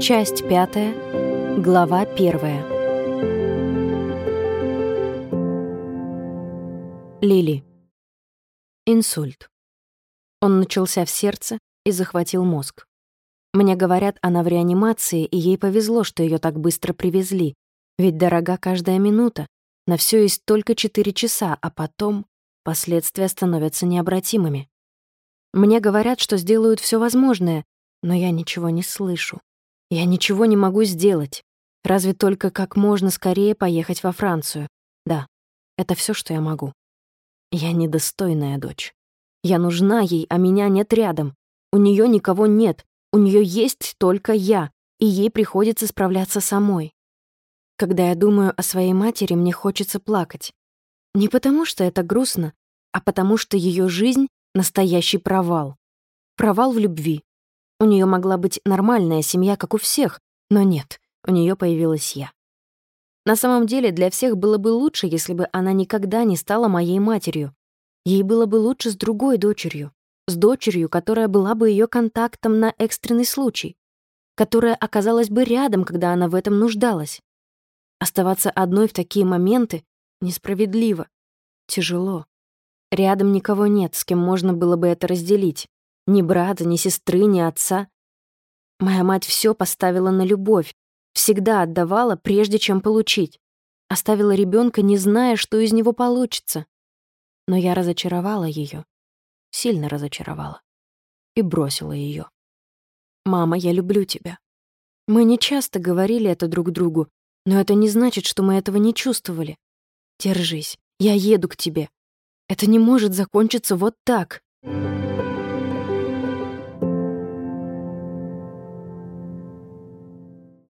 Часть пятая, глава первая. Лили. Инсульт. Он начался в сердце и захватил мозг. Мне говорят, она в реанимации, и ей повезло, что ее так быстро привезли, ведь дорога каждая минута, на все есть только 4 часа, а потом последствия становятся необратимыми. Мне говорят, что сделают все возможное, но я ничего не слышу. Я ничего не могу сделать. Разве только как можно скорее поехать во Францию. Да, это все, что я могу. Я недостойная дочь. Я нужна ей, а меня нет рядом. У нее никого нет. У нее есть только я, и ей приходится справляться самой. Когда я думаю о своей матери, мне хочется плакать. Не потому, что это грустно, а потому, что ее жизнь — настоящий провал. Провал в любви, у нее могла быть нормальная семья, как у всех, но нет, у нее появилась я. На самом деле, для всех было бы лучше, если бы она никогда не стала моей матерью. Ей было бы лучше с другой дочерью, с дочерью, которая была бы ее контактом на экстренный случай, которая оказалась бы рядом, когда она в этом нуждалась. Оставаться одной в такие моменты несправедливо, тяжело. Рядом никого нет, с кем можно было бы это разделить. Ни брата, ни сестры, ни отца. Моя мать все поставила на любовь, всегда отдавала, прежде чем получить. Оставила ребенка, не зная, что из него получится. Но я разочаровала ее, сильно разочаровала, и бросила ее. «Мама, я люблю тебя». Мы не часто говорили это друг другу, но это не значит, что мы этого не чувствовали. Держись, я еду к тебе. Это не может закончиться вот так. Thank you.